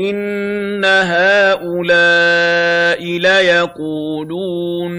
إِنَّ هَٰؤُلَاءِ لَيَقُولُونَ